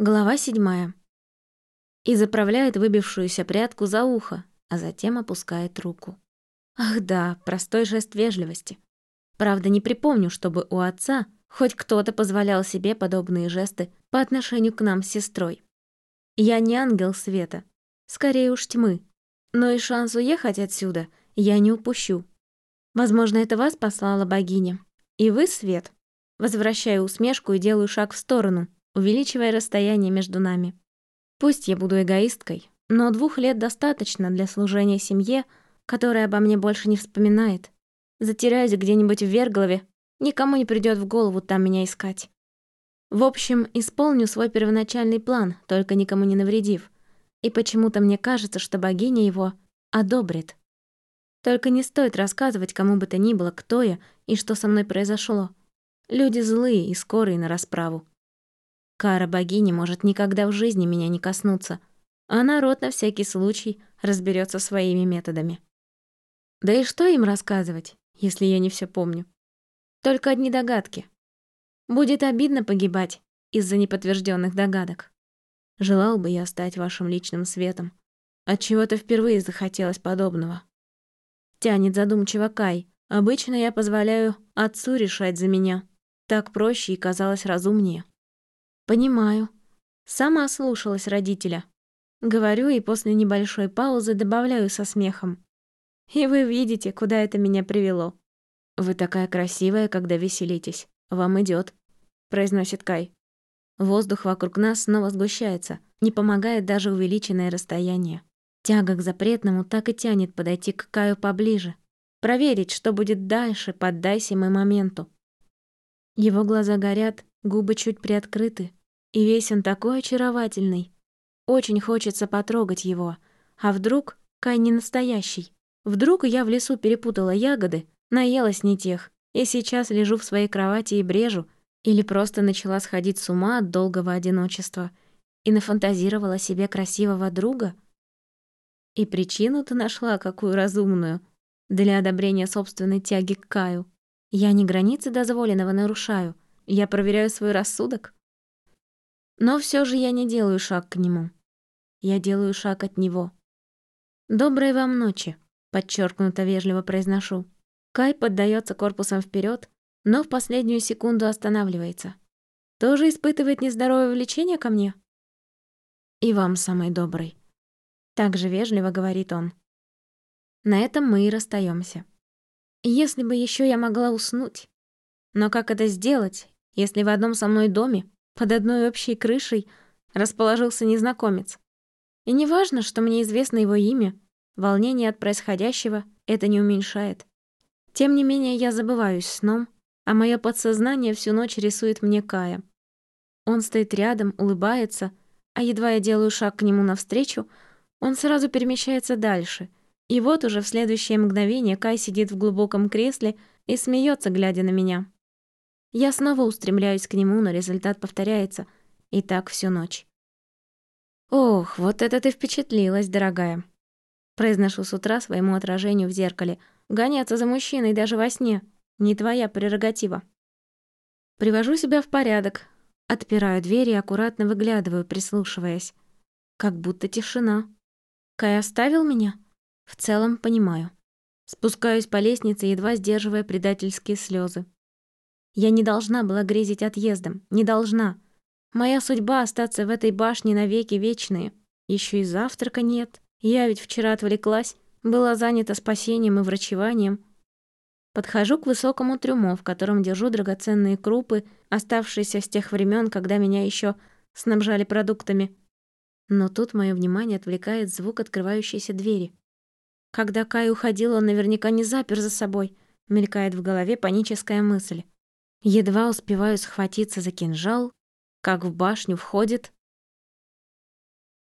Глава седьмая. И заправляет выбившуюся прядку за ухо, а затем опускает руку. Ах да, простой жест вежливости. Правда, не припомню, чтобы у отца хоть кто-то позволял себе подобные жесты по отношению к нам с сестрой. Я не ангел света, скорее уж тьмы, но и шанс уехать отсюда я не упущу. Возможно, это вас послала богиня. И вы, Свет. Возвращаю усмешку и делаю шаг в сторону, увеличивая расстояние между нами. Пусть я буду эгоисткой, но двух лет достаточно для служения семье, которая обо мне больше не вспоминает. Затеряюсь где-нибудь в Верглове, никому не придёт в голову там меня искать. В общем, исполню свой первоначальный план, только никому не навредив. И почему-то мне кажется, что богиня его одобрит. Только не стоит рассказывать кому бы то ни было, кто я и что со мной произошло. Люди злые и скорые на расправу. Кара богини может никогда в жизни меня не коснуться, а народ на всякий случай разберется своими методами. Да и что им рассказывать, если я не все помню? Только одни догадки. Будет обидно погибать из-за неподтвержденных догадок. Желал бы я стать вашим личным светом. От чего-то впервые захотелось подобного. Тянет задумчиво Кай. Обычно я позволяю отцу решать за меня. Так проще и казалось разумнее. «Понимаю. Сама слушалась родителя». Говорю и после небольшой паузы добавляю со смехом. «И вы видите, куда это меня привело». «Вы такая красивая, когда веселитесь. Вам идет, произносит Кай. Воздух вокруг нас снова сгущается, не помогает даже увеличенное расстояние. Тяга к запретному так и тянет подойти к Каю поближе, проверить, что будет дальше, поддайся мы моменту. Его глаза горят, губы чуть приоткрыты, и весь он такой очаровательный. Очень хочется потрогать его. А вдруг Кай не настоящий? Вдруг я в лесу перепутала ягоды, наелась не тех, и сейчас лежу в своей кровати и брежу, или просто начала сходить с ума от долгого одиночества и нафантазировала себе красивого друга? И причину ты нашла какую разумную для одобрения собственной тяги к Каю. Я не границы дозволенного нарушаю, я проверяю свой рассудок. Но все же я не делаю шаг к нему. Я делаю шаг от него. «Доброй вам ночи», — подчеркнуто вежливо произношу. Кай поддается корпусом вперед, но в последнюю секунду останавливается. Тоже испытывает нездоровое влечение ко мне? И вам самый добрый. Так же вежливо говорит он. На этом мы и расстаемся. Если бы еще я могла уснуть. Но как это сделать, если в одном со мной доме под одной общей крышей расположился незнакомец. И не важно, что мне известно его имя, волнение от происходящего это не уменьшает. Тем не менее, я забываюсь сном, а мое подсознание всю ночь рисует мне Кая. Он стоит рядом, улыбается, а едва я делаю шаг к нему навстречу, он сразу перемещается дальше. И вот уже в следующее мгновение Кай сидит в глубоком кресле и смеется, глядя на меня. Я снова устремляюсь к нему, но результат повторяется. И так всю ночь. «Ох, вот это ты впечатлилась, дорогая!» Произношу с утра своему отражению в зеркале. «Гоняться за мужчиной даже во сне — не твоя прерогатива». Привожу себя в порядок, отпираю дверь и аккуратно выглядываю, прислушиваясь. Как будто тишина. Кай оставил меня? В целом понимаю. Спускаюсь по лестнице, едва сдерживая предательские слезы. Я не должна была грезить отъездом, не должна. Моя судьба остаться в этой башне навеки вечные. Еще и завтрака нет. Я ведь вчера отвлеклась, была занята спасением и врачеванием. Подхожу к высокому трюмо, в котором держу драгоценные крупы, оставшиеся с тех времен, когда меня еще снабжали продуктами. Но тут мое внимание отвлекает звук открывающейся двери. Когда Кай уходил, он наверняка не запер за собой. Мелькает в голове паническая мысль. Едва успеваю схватиться за кинжал, как в башню входит